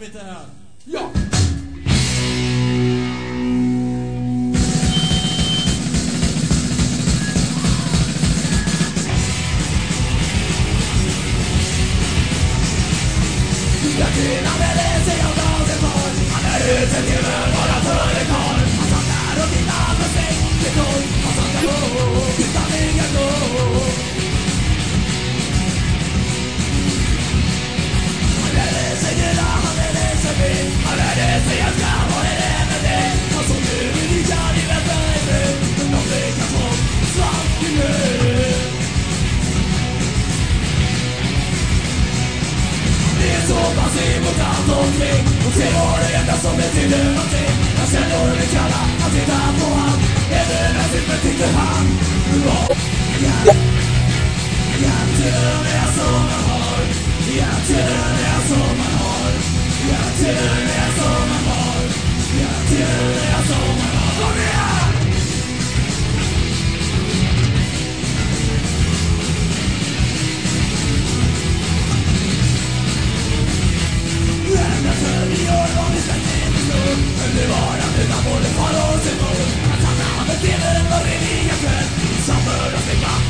bitte hören. Ja. Latina genau. merece y aplausos por Merece tierra sopa sig mot allt omkring Och se var det enda som betyder någonting Han kände hur det kalla, han tittade på han Även när filmen tyckte han var Jag, jag till och med som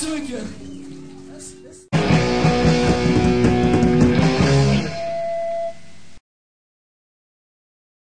Do it again.